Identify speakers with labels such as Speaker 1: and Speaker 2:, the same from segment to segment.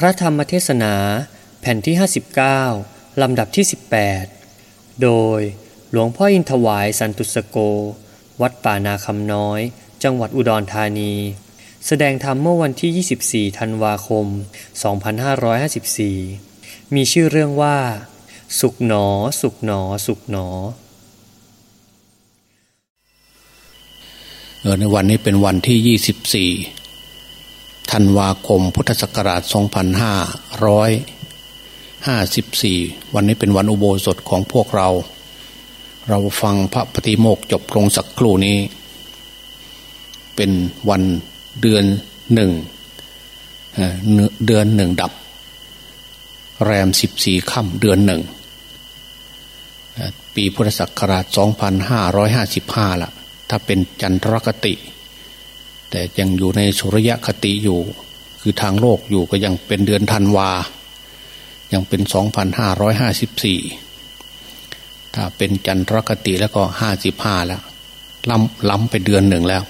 Speaker 1: พระธรรมเทศนาแผ่นที่ 59 ลำดับที่ 18 โดยหลวงพ่ออินทวายสันตุสโก วัดป่านาคำน้อย จังหวัดอุดรธานี แสดงธรรมเมื่อวันที่ 24 ธันวาคม 2554 มีชื่อเรื่องว่า สุขหนอ สุขหนอ สุขหนอ
Speaker 2: เออในวันนี้เป็นวันที่ 24 ธันวาคมพุทธศักราช 2554 วันนี้เป็นวันอุโบสถของพวกเรา เราฟังพระปฏิโมกจบลงสักครู่นี้ เป็นวันเดือนหนึ่งเดือนหนึ่งดับ แรม14ค่ำเดือนหนึ่ง ปีพุทธศักราช 2555ละถ้าเป็นจันทรคติ แต่ยังอยู่ในสุริยคติอยู่ คือทางโลกอยู่ก็ยังเป็นเดือนธันวา ยังเป็น 2554 ถ้าเป็นจันทรคติแล้วก็ 55 แล้วล้ำล้ำไปเดือนหนึ่งแล้ว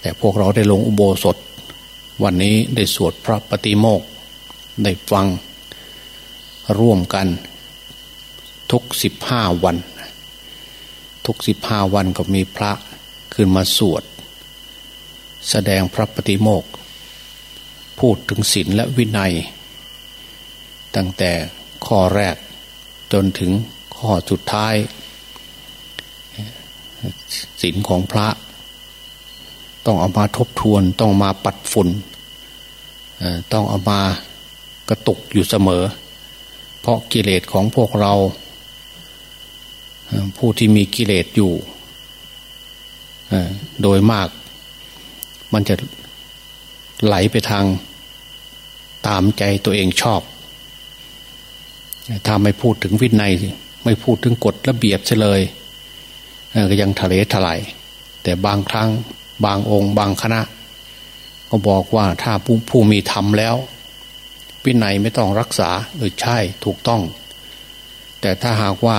Speaker 2: แต่พวกเราได้ลงอุโบสถ วันนี้ได้สวดพระปฏิโมกข์ได้ฟังร่วมกัน ทุก15วัน ทุกสิบห้าวันก็มีพระ ขึ้นมาสวด แสดงพระปฏิโมกข์พูดถึงศีลและวินัย ตั้งแต่ข้อแรกจนถึงข้อสุดท้ายศีลของพระ ต้องเอามาทบทวนต้องมาปัดฝุ่นต้องเอามากระตุกอยู่เสมอ เพราะกิเลสของพวกเรา ผู้ที่มีกิเลสอยู่ โดยมาก มันจะไหลไปทางตามใจตัวเองชอบถ้าไม่พูดถึงวินัยไม่พูดถึงกฎระเบียบเลยก็ยังทะเลถลายแต่บางครั้งบางองค์ บางคณะ ก็บอกว่าถ้าผู้ผู้มีธรรมแล้ว วินัยไม่ต้องรักษาเออใช่ถูกต้อง แต่ถ้าหากว่า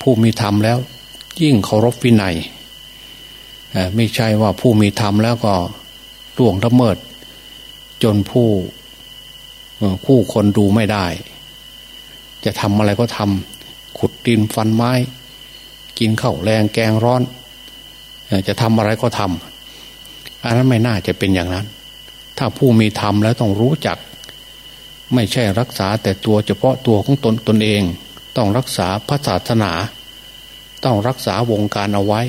Speaker 2: ผู้มีธรรมแล้ว ยิ่งเคารพวินัย ไม่ใช่ว่าผู้มีธรรมแล้วก็ล่วงละเมิด จนผู้คู่คนดูไม่ได้ จะทำอะไรก็ทำขุดดินฟันไม้ กินข้าวแรงแกงร้อน จะทำอะไรก็ทำอันนั้นไม่น่าจะเป็นอย่างนั้น ถ้าผู้มีธรรมแล้วต้องรู้จัก ไม่ใช่รักษาแต่ตัวเฉพาะตัวของตนตนเอง ต้องรักษาพระศาสนา ต้องรักษาวงการเอาไว้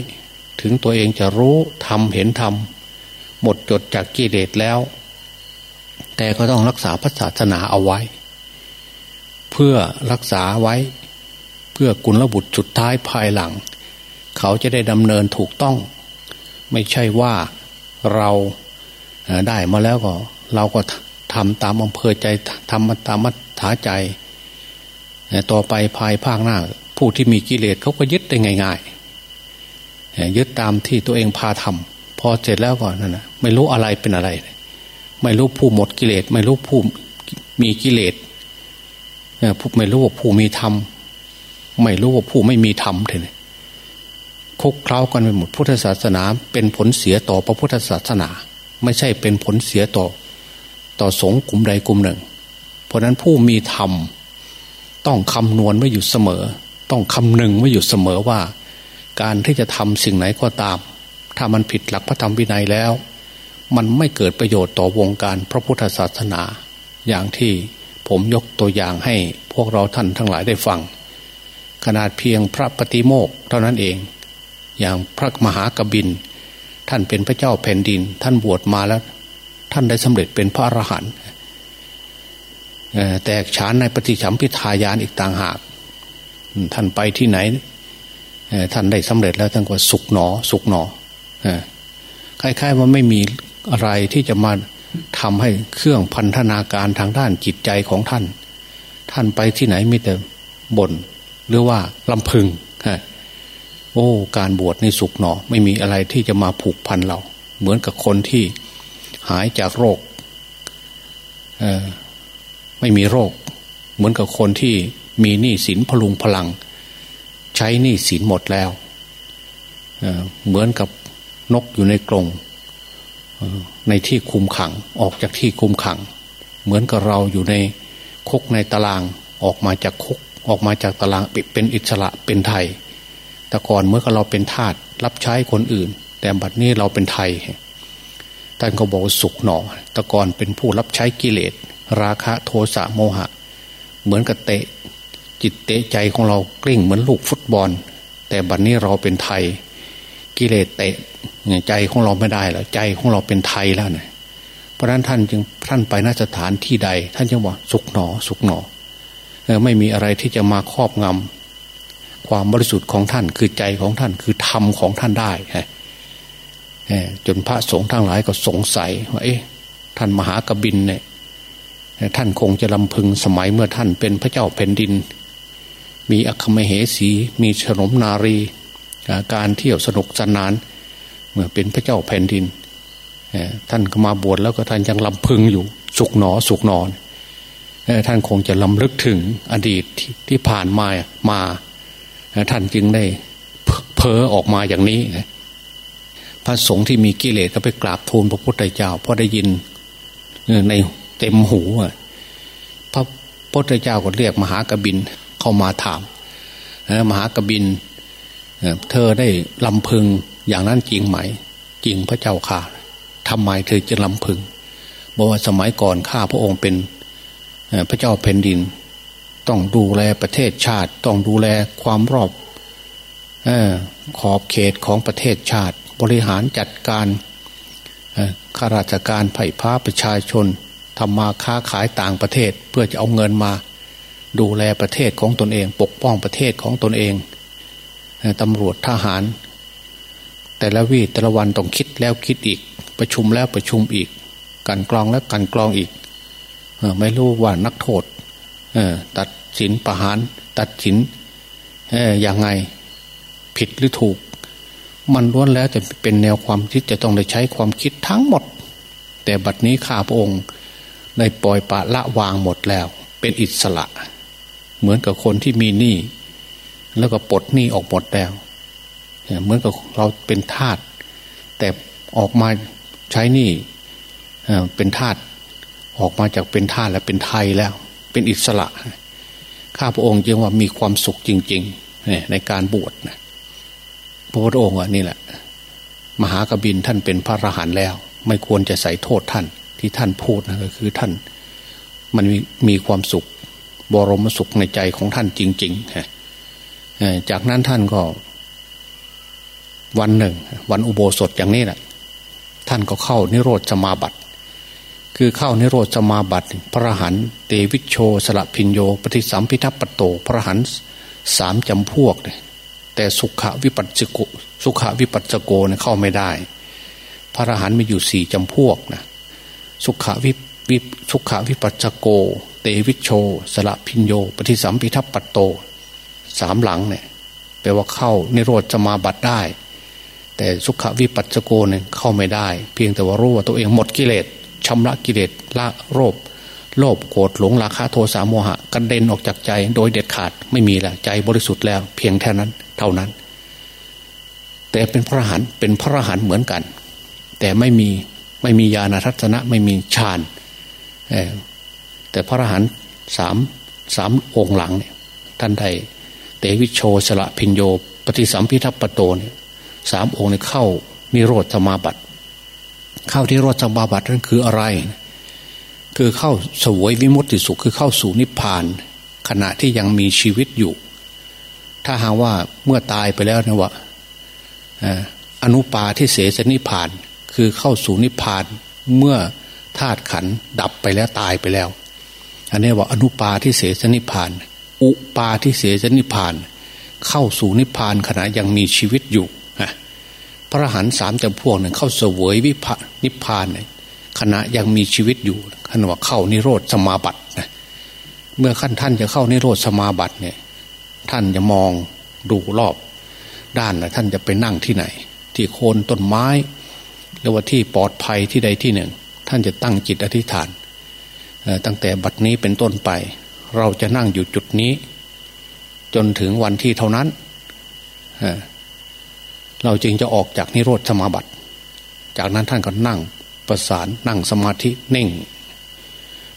Speaker 2: ถึงตัวเองจะรู้ทำเห็นทำหมดจดจากกิเลสแล้ว แต่ก็ต้องรักษาพระศาสนาเอาไว้ เพื่อรักษาไว้ เพื่อกุลบุตรสุดท้ายภายหลัง เขาจะได้ดำเนินถูกต้อง ไม่ใช่ว่าเราได้มาแล้วก็ เราก็ทำตามอำเภอใจทำตามมัธยาใจต่อไปภายภาคหน้า ผู้ที่มีกิเลสเขาก็ยึดได้ง่าย ๆ ยึดตามที่ตัวเองพาทำพอเสร็จแล้วก่อนนั่นนะไม่รู้อะไรเป็นอะไร ไม่รู้ผู้หมดกิเลสไม่รู้ผู้มีกิเลสไม่รู้ว่าผู้มีธรรมไม่รู้ว่าผู้ไม่มีธรรมเลยคุกเคล้ากันไปหมดพุทธศาสนา เป็นผลเสียต่อพระพุทธศาสนา ไม่ใช่เป็นผลเสียต่อ ต่อสงฆ์กลุ่มใดกลุ่มหนึ่ง เพราะนั้นผู้มีธรรม ต้องคำนวณไว้อยู่เสมอ ต้องคำนึงไว้อยู่เสมอว่า การที่จะทำสิ่งไหนก็ตาม ถ้ามันผิดหลักพระธรรมวินัยแล้ว มันไม่เกิดประโยชน์ต่อวงการพระพุทธศาสนา อย่างที่ผมยกตัวอย่างให้พวกเราท่านทั้งหลายได้ฟัง ขนาดเพียงพระปฏิโมกข์เท่านั้นเอง อย่างพระมหากบิน ท่านเป็นพระเจ้าแผ่นดิน ท่านบวชมาแล้ว ท่านได้สำเร็จเป็นพระอรหันต์แตกฉานในปฏิฉัมพิทายานอีกต่างหาก ท่านไปที่ไหน ท่านได้สำเร็จแล้วท่านก็สุกหนอ สุกหนอคล้ายๆว่าไม่มีอะไรที่จะมาทำให้เครื่องพันธนาการทางด้านจิตใจของท่าน ท่านไปที่ไหนไมีแต่บ่นหรือว่าลำพึงโอ้ การบวชในสุกหนอ ไม่มีอะไรที่จะมาผูกพันเรา เหมือนกับคนที่หายจากโรคไม่มีโรค เหมือนกับคนที่มีหนี้สินพลุงพลัง ใช้หนี้สินหมดแล้วเเหมือนกับนกอยู่ในกรงในที่คุมขังออกจากที่คุมขัง เหมือนกับเราอยู่ในคุกในตารางออกมาจากคุกออกมาจากตารางเป็นอิสระเป็นไทย แต่ก่อนเมื่อเราเป็นทาสรับใช้คนอื่น แต่บัดนี้เราเป็นไทยท่านก็บอกสุขหนอแต่ก่อนเป็นผู้รับใช้กิเลส ราคะโทสะโมหะ เหมือนกับเตะ จิตเตะใจของเรากลิ้งเหมือนลูกฟุตบอล แต่บัดนี้เราเป็นไทย กิเลสเตะใจของเราไม่ได้แล้วใจของเราเป็นไทยแล้วนะเพราะนั้นท่านจึงท่านไปนสถานที่ใด ท่านจึงว่าสุขหนอ สุขหนอไม่มีอะไรที่จะมาครอบงำความบริสุทธิ์ของท่านคือใจของท่านคือธรรมของท่านได้จนพระสงฆ์ทั้งหลายก็สงสัยว่าเอ๊ะท่านมหากบินเนี่ยท่านคงจะลำพึงสมัยเมื่อท่านเป็นพระเจ้าแผ่นดิน มีอัคมเหสี มีฉนมนารี การเที่ยวสนุกสนาน เมื่อเป็นพระเจ้าแผ่นดิน ท่านก็มาบวชแล้วก็ท่านยังลำพึงอยู่ สุกหนอสุกนอนท่านคงจะลำลึกถึงอดีตที่ผ่านมามา ท่านจึงได้เพ้อออกมาอย่างนี้ พระสงฆ์ที่มีกิเลสก็ไปกราบทูลพระพุทธเจ้าเพราะได้ยินในเต็มหูพระพุทธเจ้าก็เรียกมหากบิน เข้ามาถามมหากบินเธอได้ลำพึงอย่างนั้นจริงไหม จริงพระเจ้าค่ะทำไมเธอจะลำพึงบอกว่าสมัยก่อนข้าพระองค์เป็นพระเจ้าแผ่นดิน ต้องดูแลประเทศชาติ ต้องดูแลความรอบอขอบเขตของประเทศชาติ บริหารจัดการข้าราชการไผ่พ้าประชาชนทำมาค้าขายต่างประเทศเพื่อจะเอาเงินมา ดูแลประเทศของตนเอง ปกป้องประเทศของตนเองตำรวจทหาร แต่ละวีแต่ละวันต้องคิดแล้วคิดอีก ประชุมแล้วประชุมอีก กันกรองแล้วกันกรองอีกไม่รู้ว่านักโทษตัดสินประหาร ตัดสินอย่างไงผิดหรือถูก มันล้วนแล้วแต่เป็นแนวความคิดจะต้องได้ใช้ความคิดทั้งหมด แต่บัดนี้ข้าพระองค์ในปล่อยปะละวางหมดแล้ว เป็นอิสระ เหมือนกับคนที่มีหนี้แล้วก็ปลดหนี้ออกหมดแล้วเหมือนกับเราเป็นทาสแต่ออกมาใช้หนี้เป็นทาสออกมาจากเป็นทาสแล้วเป็นไทยแล้ว เป็นอิสระ ข้าพระองค์ยังว่ามีความสุขจริงๆในการบวชนะพระพุทธองค์นี่แหละ มหากบินท่านเป็นพระอรหันต์แล้ว ไม่ควรจะใส่โทษท่านที่ท่านพูดนะก็คือท่าน มันมีมีความสุข บรมสุขในใจของท่านจริงๆจากนั้นท่านก็ วันหนึ่ง วันอุโบสถอย่างนี้แหละท่านก็เข้านิโรธสมาบัติคือเข้านิโรธสมาบัติพระหันเตวิชโชสละพินโย ปฏิสัมพิทัปโต พระหันสามจำพวกเนี่ยแต่สุขวิปัสสโกสุขวิปัสสโกเนี่ยเข้าไม่ได้ พระหันมีอยู่สี่จำพวกนะสุขวิวิสุขวิปัสสโก เตวิชโช สละพินโย ปฏิสัมพิทัปโตสามหลังเนี่ยแปลว่าเข้านิโรธสมาบัติได้ แต่สุขวิปัสสโกเนี่ยเข้าไม่ได้ เพียงแต่ว่ารู้ว่าตัวเองหมดกิเลสชำระกิเลสละโรคโลภโกรธหลงราคะโทสะโมหะกระเด็นออกจากใจ โดยเด็ดขาดไม่มีแล้วใจบริสุทธิ์แล้ว เพียงแค่นั้น เท่านั้น แต่เป็นพระหันเป็นพระหันเหมือนกัน แต่ไม่มีไม่มีญาณทัศนะไม่มีฌาน แต่พระอรหันต์สามสามองค์หลังเนี่ยท่านใดเตวิโชสละพิญโย ปฏิสัมพิทัปโตเนี่ยสามองค์เนี่ยเข้านิโรธสมาบัติ เข้าที่โรสบาบัตินั่นคืออะไร คือเข้าสวยวิมุตติสุขคือเข้าสู่นิพพาน ขณะที่ยังมีชีวิตอยู่ ถ้าหากว่าเมื่อตายไปแล้วนะว่าอนุปาที่เสสนิพพาน คือเข้าสู่นิพพานเมื่อธาตุขันดับไปแล้วตายไปแล้ว อันนี้ว่าอนุปาที่เสสนิพพาน อุปาที่เสสนิพพาน เข้าสู่นิพพานขณะยังมีชีวิตอยู่พระหันสามจำพวกเนี่ยเข้าเสวยวิพนิพพานขณะยังมีชีวิตอยู่ขณะว่าเข้านิโรธสมาบัตินะเมื่อขั้นท่านจะเข้านิโรธสมาบัติเนี่ย ท่านจะมองดูรอบ ด้านนะท่านจะไปนั่งที่ไหน ที่โคนต้นไม้ หรือว่าที่ปลอดภัยที่ใดที่หนึ่ง ท่านจะตั้งจิตอธิษฐาน ตั้งแต่บัดนี้เป็นต้นไป เราจะนั่งอยู่จุดนี้ จนถึงวันที่เท่านั้น เราจึงจะออกจากนิโรธสมาบัติ จากนั้นท่านก็นั่งประสานนั่งสมาธิเน่ง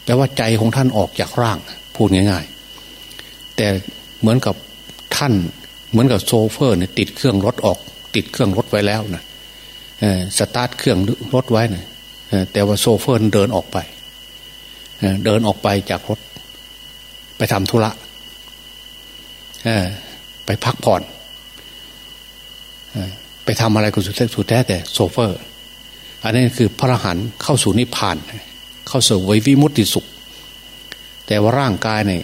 Speaker 2: แปลว่าใจของท่านออกจากร่าง พูดง่าย ๆ แต่เหมือนกับท่านเหมือนกับโชเฟอร์เนี่ยติดเครื่องรถออก ติดเครื่องรถไว้แล้วนะสตาร์ทเครื่องรถไว้นะแต่ว่าโชเฟอร์เดินออกไป เดินออกไปจากรถ ไปทำธุระไปพักผ่อนไปทำอะไรก็สุดแท้สุดแท้แต่โชเฟอร์ อันนี้คือพระรหันเข้าสู่นิพพาน เข้าสู่วิวิมุตติสุข แต่ว่าร่างกายเนี่ย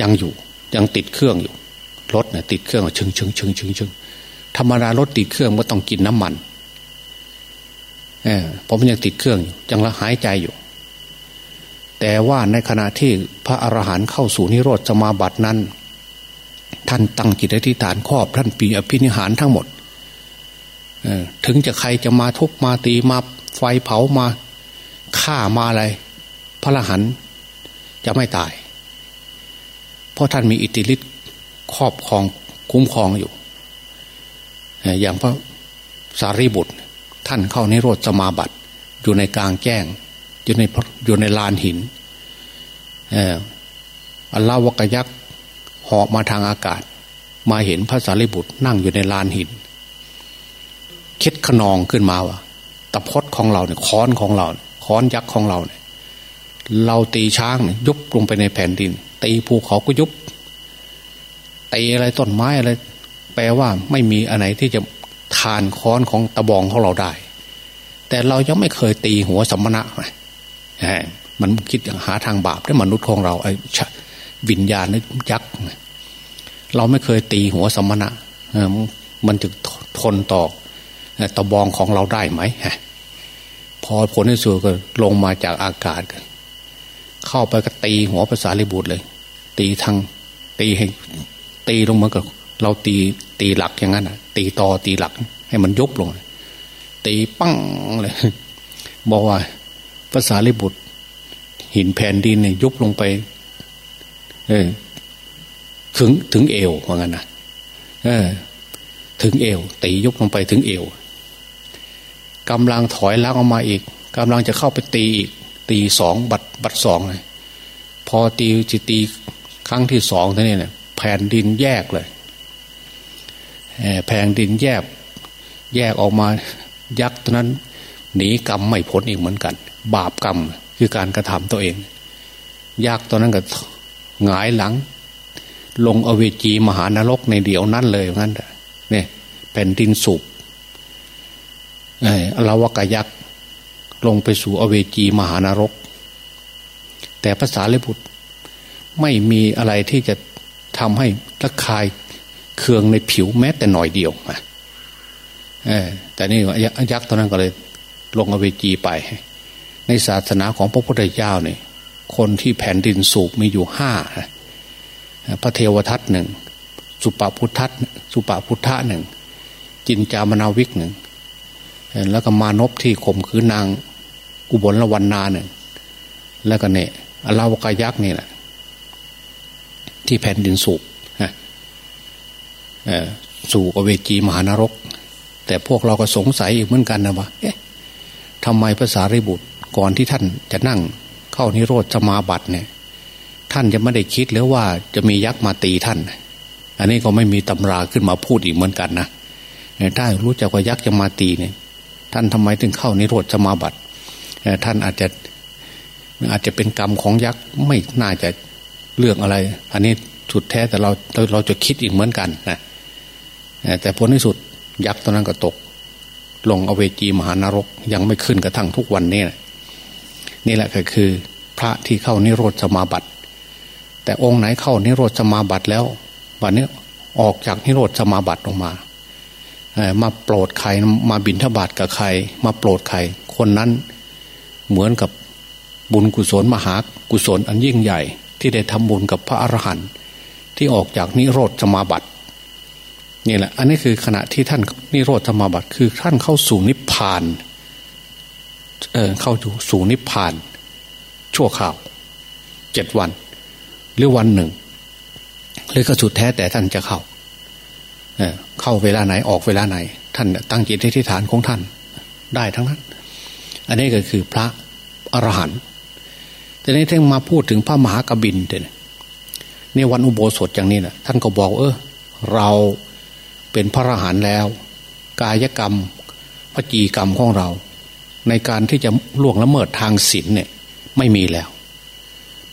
Speaker 2: ยังอยู่ยังติดเครื่องอยู่ รถเนี่ยติดเครื่องชึงชึงชึงชึงชึงธรรมดารถติดเครื่องก็ต้องกินน้ำมันเออเพราะมันยังติดเครื่องอยู่ยังละหายใจอยู่ แต่ว่าในขณะที่พระอรหันต์เข้าสู่นิโรธสมาบัตินั้น ท่านตั้งจิตอธิษฐานครอบท่านปีอภินิหารทั้งหมดถึงจะใครจะมาทุบมาตีมาไฟเผามาฆ่ามาอะไร พระอรหันต์จะไม่ตาย เพราะท่านมีอิทธิฤทธิ์ครอบครองคุ้มครองอยู่ อย่างพระสารีบุตร ท่านเข้าในโรธสมาบัติอยู่ในกลางแจ้ง อยู่ในอยู่ในลานหินอัลลาวกยักษ์หอบมาทางอากาศ มาเห็นพระสารีบุตรนั่งอยู่ในลานหิน คิดขนองขึ้นมาว่าตะพดของเราเนี่ยค้อนของเราค้อนยักษ์ของเราเนี่ยเราตีช้างเนี่ยยุบลงไปในแผ่นดิน ตีภูเขาก็ยุบตีอะไรต้นไม้อะไร แปลว่าไม่มีอะไรที่จะทานค้อนของตะบองของเราได้ แต่เรายังไม่เคยตีหัวสมณะ มันคิดหาทางบาปได้มนุษย์ของเราไอ้วิญญาณนึกยักษ์เราไม่เคยตีหัวสมณะมันจึงทนต่อตะบองของเราได้ไหมพอผลที่สุดก็ลงมาจากอากาศกันเข้าไปก็ตีหัวภาษาลิบุตรเลย ตีทางตีให้ตีลงมากับเราตีตีหลักอย่างนั้นอะตีต่อตีหลัก ให้มันยุบลง ตีปั้งเลยบอกว่า ภาษาลิบุตร หินแผ่นดินเนี่ยยุบลงไป เออ ถึงถึงเอวว่างั้นนะเออ ถึงเอวตียุบลงไปถึงเอวกำลังถอยล้างออกมาอีกกำลังจะเข้าไปตีอีก ตีสองบัดบัดสองเลยพอตีจิตีครั้งที่สองท่านี้เนี่ยแผ่นดินแยกเลยแผ่นดินแยก แยกออกมายักษ์ตัวนั้น หนีกรรมไม่พ้นอีกเหมือนกัน บาปกรรมคือการกระทำตัวเองยักตัวนั้นก็หงายหลัง ลงอเวจีมหานรกในเดียวนั้นเลยงั้นเนี่ยแผ่นดินสูบอลาวกยักษ์ลงไปสู่อเวจีมหานรก แต่ภาษาเลบุตรไม่มีอะไรที่จะทำให้ระคายเคืองในผิวแม้แต่หน่อยเดียวอแต่นี่ยักษ์ตอนนั้นก็เลย ลงอเวจีไป ในศาสนาของพระพุทธเจ้าเนี่ยคนที่แผ่นดินสูบมีอยู่ห้าพระเทวทัตหนึ่งสุปาพุทธสุปาพุทธะหนึ่งจินจามนาวิกหนึ่งแล้วก็มานพที่ข่มคืนนางอุบลละวันนาเนี่ยแล้วก็เนี่ยอลาวกายักษ์นี่แหละที่แผ่นดินสูบสู่อเวจีมหานรก แต่พวกเราก็สงสัยอีกเหมือนกันนะว่าเอ๊ะทำไมภาษาริบุตร ก่อนที่ท่านจะนั่งเข้านิโรธสมาบัติเนี่ย ท่านจะไม่ได้คิดหรือว่าจะมียักษ์มาตีท่าน อันนี้ก็ไม่มีตำราขึ้นมาพูดอีกเหมือนกันนะถ้ารู้จักว่ายักษ์จะมาตีเนี่ย ท่านทำไมถึงเข้านิโรธสมาบัติท่านอาจจะอาจจะเป็นกรรมของยักษ์ไม่น่าจะเรื่องอะไร อันนี้สุดแท้แต่เราเราจะคิดอีกเหมือนกันนะแต่ผลที่สุดยักษ์ตอนนั้นก็ตก ลงอเวจีมหานรกยังไม่ขึ้นกระทั่งทุกวันนี้นะ นี่แหละก็คือ พระที่เข้านิโรธสมาบัติ แต่องค์ไหนเข้านิโรธสมาบัติแล้ววันนี้ออกจากนิโรธสมาบัติออกมามาโปรดใครมาบินทบาทกับใคร มาโปรดใคร คนนั้นเหมือนกับบุญกุศลมหากุศลอันยิ่งใหญ่ ที่ได้ทำบุญกับพระอรหันต์ที่ออกจากนิโรธสมาบัตินี่แหละ อันนี้คือขณะที่ท่านนิโรธสมาบัติคือท่านเข้าสู่นิพพาน เเข้าสู่นิพพาน ชั่วข่าวเจ็ดวัน หรือวันหนึ่ง หรือก็สุดแท้แต่ท่านจะเข้าเข้าเวลาไหนออกเวลาไหน ท่านตั้งจิตที่ฐานของท่าน ได้ทั้งนั้น อันนี้ก็คือพระอรหันต์แต่นี้ท่านมาพูดถึงพระมหากบินเนี่ยในวันอุโบสถอย่างนี้นะท่านก็บอกเออเราเป็นพระอรหันต์แล้ว กายกรรมพจีกรรมของเรา ในการที่จะล่วงละเมิดทางศีลเนี่ยไม่มีแล้ว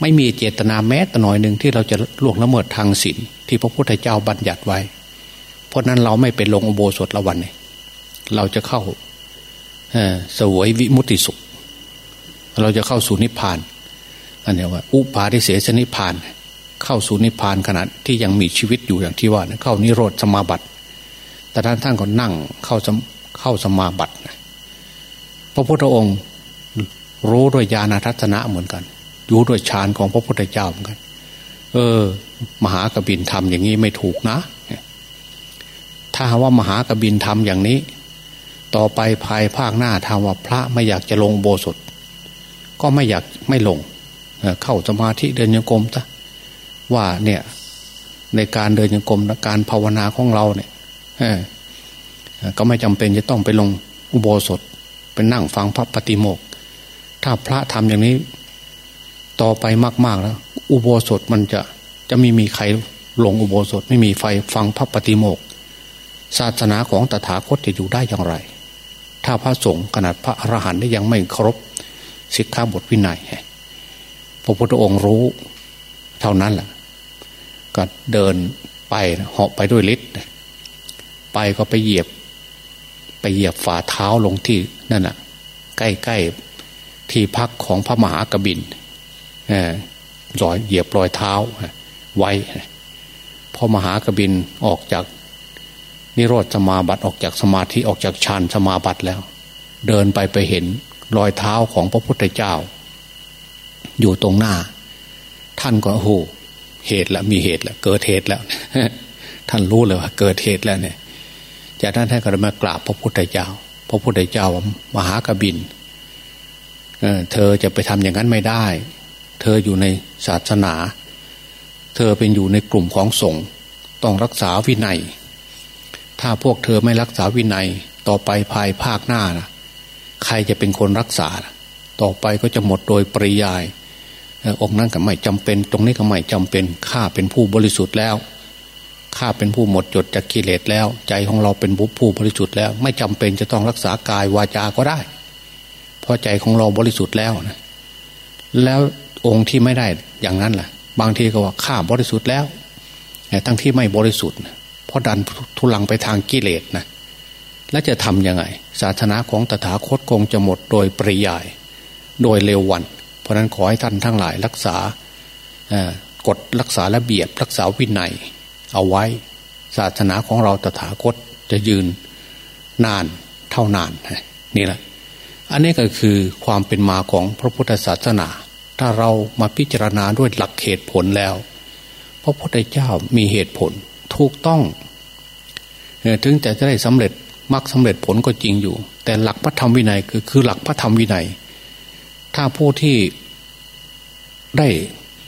Speaker 2: ไม่มีเจตนาแม้แต่น้อยหนึ่งที่เราจะล่วงละเมิดทางศีลที่พระพุทธเจ้าบัญญัติไว้ เพราะนั้นเราไม่เป็นลงอุโบสถละวันเนี่ยเราจะเข้าสวยวิมุติสุข เราจะเข้าสู่นิพพานอันนี้ว่า อุปาทิเสสนิพพาน เข้าสู่นิพพานขณะที่ยังมีชีวิตอยู่อย่างที่ว่าเข้านิโรธสมาบัติแต่ท่านท่านก็นั่งเข้าเข้าสมาบัติ พระพุทธองค์รู้ด้วยญาณทัศนะเหมือนกันอยู่ด้วยฌานของพระพุทธเจ้าเหมือนกัน เออ มหากบินทำอย่างนี้ไม่ถูกนะ ถ้าว่ามหากบินทำอย่างนี้ ต่อไปภายภาคหน้าทาว่าพระไม่อยากจะลงโบสถก็ไม่อยากไม่ลง เข้าสมาธิเดินยังกรมซะว่าเนี่ยในการเดินยังกรมการภาวนาของเราเนี่ยก็ไม่จำเป็นจะต้องไปลงอุโบสถ เป็นนั่งฟังพระปฏิโมกถ้าพระทำอย่างนี้ ต่อไปมากๆแล้ว อุโบสถมันจะจะไม่มีใครลงอุโบสถไม่มีไฟฟังพระปฏิโมกศาสนาของตถาคตจะอยู่ได้อย่างไร ถ้าพระสงฆ์ขนาดพระอรหันต์ได้ยังไม่เคารพสิกขาบทวินัยพระพุทธองค์รู้ เท่านั้นแหละก็เดินไปเหาะไปด้วยฤทธิ์ไปก็ไปเหยียบ ไปเหยียบฝ่าเท้าลงที่นั่นน่ะ ใกล้ๆที่พักของพระมหากบินเออรอยเหยียบรอยเท้าไว้พอมหากบินออกจาก นิโรธสมาบัติออกจากสมาธิออกจากฌานสมาบัติแล้ว เดินไปไปเห็นรอยเท้าของพระพุทธเจ้า อยู่ตรงหน้า ท่านก็โอ้โหเหตุแล้วมีเหตุแล้วเกิดเหตุแล้ว ท่านรู้เลยว่าเกิดเหตุแล้วเนี่ย จากนั้นท่านก็มากราบพระพุทธเจ้า พระพุทธเจ้ามหากบินเเธอจะไปทำอย่างนั้นไม่ได้ เธออยู่ในศาสนา เธอเป็นอยู่ในกลุ่มของสงฆ์ต้องรักษาวินัย ถ้าพวกเธอไม่รักษาวินัย ต่อไปภายภาคหน้านะใครจะเป็นคนรักษา ต่อไปก็จะหมดโดยปริยายองค์นั้นก็ไม่จำเป็น ตรงนี้ก็ไม่จำเป็นข้าเป็นผู้บริสุทธิ์แล้ว ข้าเป็นผู้หมดจดจากกิเลสแล้ว ใจของเราเป็นบุผู้บริสุทธิ์แล้ว ไม่จำเป็นจะต้องรักษากายวาจาก็ได้ เพราะใจของเราบริสุทธิ์แล้วนะแล้วองค์ที่ไม่ได้อย่างนั้นล่ะ บางทีก็ว่าข้าบริสุทธิ์แล้วแต่ทั้งที่ไม่บริสุทธิ์เพราะดันทุลังไปทางกิเลสนะแล้วจะทำยังไง ศาสนาของตถาคตคงจะหมดโดยปริยาย โดยเร็ววัน เพราะนั้นขอให้ท่านทั้งหลายรักษากฎรักษาระเบียบรักษาวินัย เอาไว้ ศาสนาของเราตถาคตจะยืนนานเท่านานนี่แหละอันนี้ก็คือความเป็นมาของพระพุทธศาสนา ถ้าเรามาพิจารณาด้วยหลักเหตุผลแล้ว พระพุทธเจ้ามีเหตุผลถูกต้องถึงจะจะได้สำเร็จมรรคสาเร็จผลก็จริงอยู่ แต่หลักพระธรรมวินัยคือคือหลักพระธรรมวินัย ถ้าผู้ที่ได้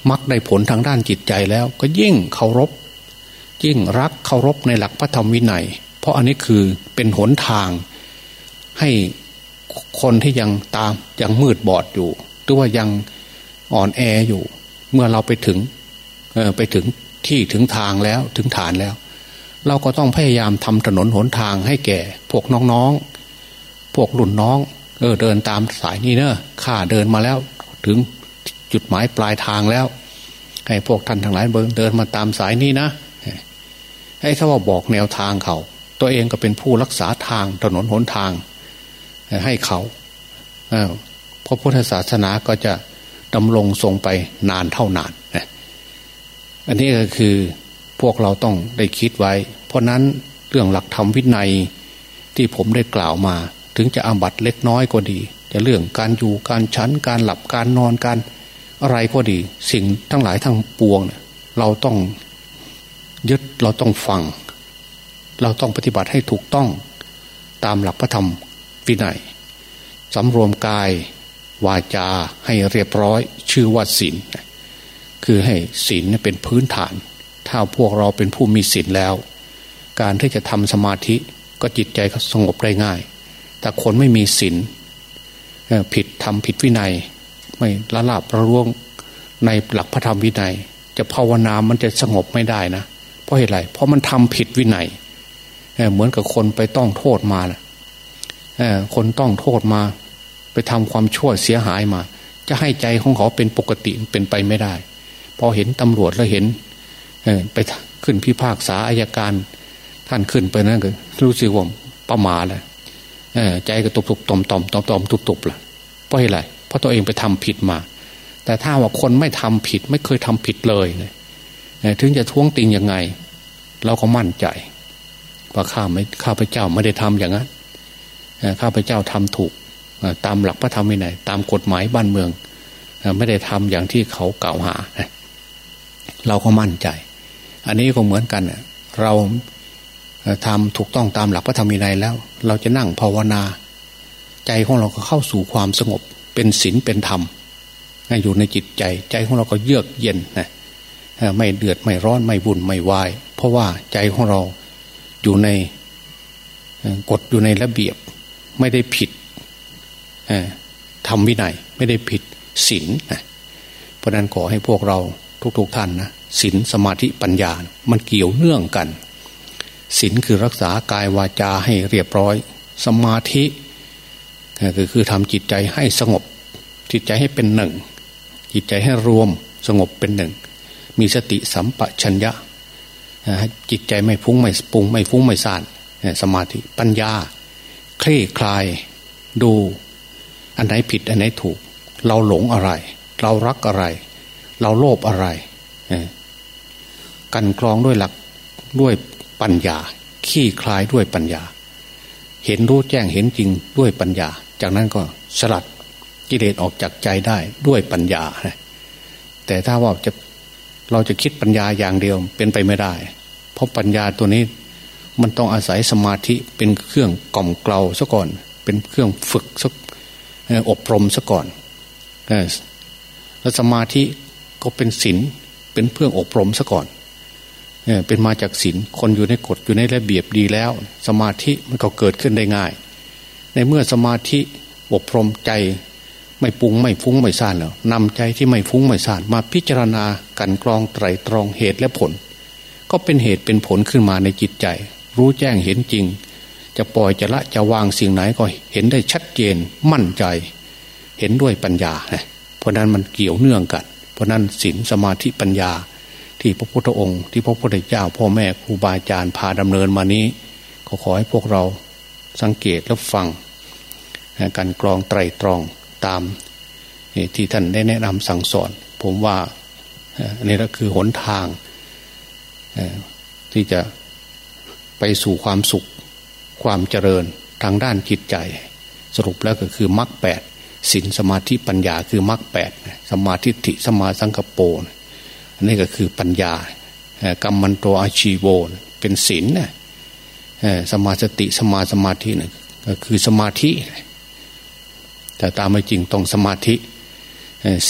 Speaker 2: มักได้ผลทางด้านจิตใจแล้ว ก็ยิ่งเคารพ ยิ่งรักเคารพในหลักพระธรรมวินัย เพราะอันนี้คือเป็นหนทาง ให้คนที่ยังตามยังมืดบอดอยู่หรือว่ายังอ่อนแออยู่ เมื่อเราไปถึงไปถึงที่ถึงทางแล้วถึงฐานแล้ว เราก็ต้องพยายามทำถนนหนทางให้แก่ พวกน้องๆ พวกรุ่นน้องเออเดินตามสายนี้เนอะข้าเดินมาแล้ว ถึงจุดหมายปลายทางแล้ว ให้พวกท่านทั้งหลายเบิเดินมาตามสายนี้นะ ให้เขาว่าบอกแนวทางเขา ตัวเองก็เป็นผู้รักษาทางถนนหนทาง ให้เขาเพราะพุทธศาสนาก็จะดำรงทรงไปนานเท่านานอันนี้ก็คือพวกเราต้องได้คิดไว้ เพราะนั้นเรื่องหลักธรรมวินัยที่ผมได้กล่าวมา ถึงจะอาบัตเล็กน้อยก็ดี จะเรื่องการอยู่การฉันการหลับการนอนการอะไรก็ดี สิ่งทั้งหลายทั้งปวง เราต้อง ยึดเราต้องฟัง เราต้องปฏิบัติให้ถูกต้องตามหลักพระธรรมวินัยสำรวมกาย วาจาให้เรียบร้อยชื่อว่าศีลคือให้ศีลเป็นพื้นฐาน ถ้าพวกเราเป็นผู้มีศีลแล้ว การที่จะทำสมาธิก็จิตใจก็สงบได้ง่าย แต่คนไม่มีศีลผิดทำผิดวินัย ไม่ละลาบระล่วงในหลักพระธรรมวินัย จะภาวนามันจะสงบไม่ได้นะ เพราะเหตุไรเพราะมันทำผิดวินัยเหมือนกับคนไปต้องโทษมานะคนต้องโทษมา ไปทำความชั่วเสียหายมา จะให้ใจของเขาเป็นปกติเป็นไปไม่ได้ พอเห็นตำรวจแล้วเห็นไปขึ้นพิพากษาอายการ ท่านขึ้นไปนั่นก็รู้สึกว่าประมาเลยใจก็ตุบตุบตอมตอมตอมตอมตุบตุบละเพราะอะไรเพราะตัวเองไปทำผิดมา แต่ถ้าว่าคนไม่ทำผิดไม่เคยทำผิดเลยเนี่ย ถึงจะท้วงติงยังไง เราก็มั่นใจว่าข้าไม่ข้าพเจ้าไม่ได้ทำอย่างนั้นข้าพเจ้าทำถูกตามหลักพระธรรมวินัยตามกฎหมายบ้านเมืองไม่ได้ทำอย่างที่เขากล่าวหา เราก็มั่นใจ อันนี้ก็เหมือนกันเราทำถูกต้องตามหลักพระธรรมวินัยแล้ว เราจะนั่งภาวนา ใจของเราก็เข้าสู่ความสงบ เป็นศีลเป็นธรรมอยู่ในจิตใจ ใจของเราก็เยือกเย็นนะ ไม่เดือดไม่ร้อนไม่วุ่นไม่วาย เพราะว่าใจของเราอยู่ในกฎอยู่ในระเบียบไม่ได้ผิดทำวินัยไม่ได้ผิดศีลนะเพราะนั้นขอให้พวกเราทุกๆทท่านนะศีลสมาธิปัญญา มันเกี่ยวเนื่องกันศีลคือรักษากายวาจาให้เรียบร้อย สมาธิก็คือทำจิตใจให้สงบ จิตใจให้เป็นหนึ่ง จิตใจให้รวมสงบเป็นหนึ่ง มีสติสัมปชัญญะจิตใจไม่ฟุ้งไม่ปุงไม่ฟุ้งไม่ซ่านสมาธิปัญญา คลี่คลายดูอันไหนผิดอันไหนถูก เราหลงอะไร เรารักอะไร เราโลภอะไรกันกรองด้วยหลักด้วยปัญญา ขี้คลายด้วยปัญญา เห็นรู้แจ้งเห็นจริงด้วยปัญญา จากนั้นก็สลัดกิเลสออกจากใจได้ด้วยปัญญาแต่ถ้าว่าจะ เราจะคิดปัญญาอย่างเดียวเป็นไปไม่ได้ เพราะปัญญาตัวนี้มันต้องอาศัยสมาธิเป็นเครื่องกล่อมเกลาซะก่อน เป็นเครื่องฝึกสักอบรมซะก่อนแล้วสมาธิก็เป็นศีลเป็นเพื่องอบรมซะก่อนเป็นมาจากศีลคนอยู่ในกฎอยู่ในระเบียบดีแล้ว สมาธิมันก็เกิดขึ้นได้ง่าย ในเมื่อสมาธิอบรมใจ ไม่ปุงไม่ฟุ้งไม่ซ่านแล้วนำใจที่ไม่ฟุ้งไม่ซ่านมาพิจารณากันกรองไตรตรองเหตุและผล ก็เป็นเหตุเป็นผลขึ้นมาในจิตใจ รู้แจ้งเห็นจริง จะปล่อยจะละจะวางสิ่งไหนก็เห็นได้ชัดเจนมั่นใจ เห็นด้วยปัญญาเพราะนั้นมันเกี่ยวเนื่องกัน เพราะนั้นศีลสมาธิปัญญา ที่พระพุทธองค์ ที่พระพุทธเจ้าพ่อแม่ครูบาอาจารย์พาดำเนินมานี้ ก็ขอให้พวกเราสังเกตและฟังการกรองไตรตรอง ตามที่ท่านได้แนะนำสั่งสอน ผมว่านี่ก็คือหนทาง ที่จะไปสู่ความสุขความเจริญทางด้านจิตใจ สรุปแล้วก็คือมรรคแปดสินสมาธิปัญญาคือมรรคแปดสมาธิิสมาสังกปรอันนี้ก็คือปัญญากรรมันโตอาชีโวเป็นศีลนะสมาสติสมาสมาธินะก็คือสมาธิ แต่ตามไม่จริงต้องสมาธิ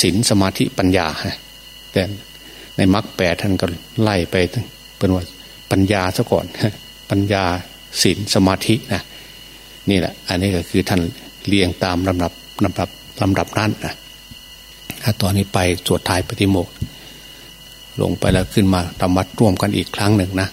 Speaker 2: ศีลสมาธิปัญญา แต่ในมรรคแปดท่านก็ไล่ไปเป็นว่าปัญญาซะก่อน ปัญญาศีลสมาธินะนี่แหละ อันนี้ก็คือท่านเรียงตามลำดับลำดับลำดับนั้นนะถ้าตอนนี้ไปสวดทายปฏิโมกข์ลงไปแล้วขึ้นมาทำวัดร่วมกันอีกครั้งหนึ่งนะ